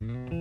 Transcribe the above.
Mm-hmm.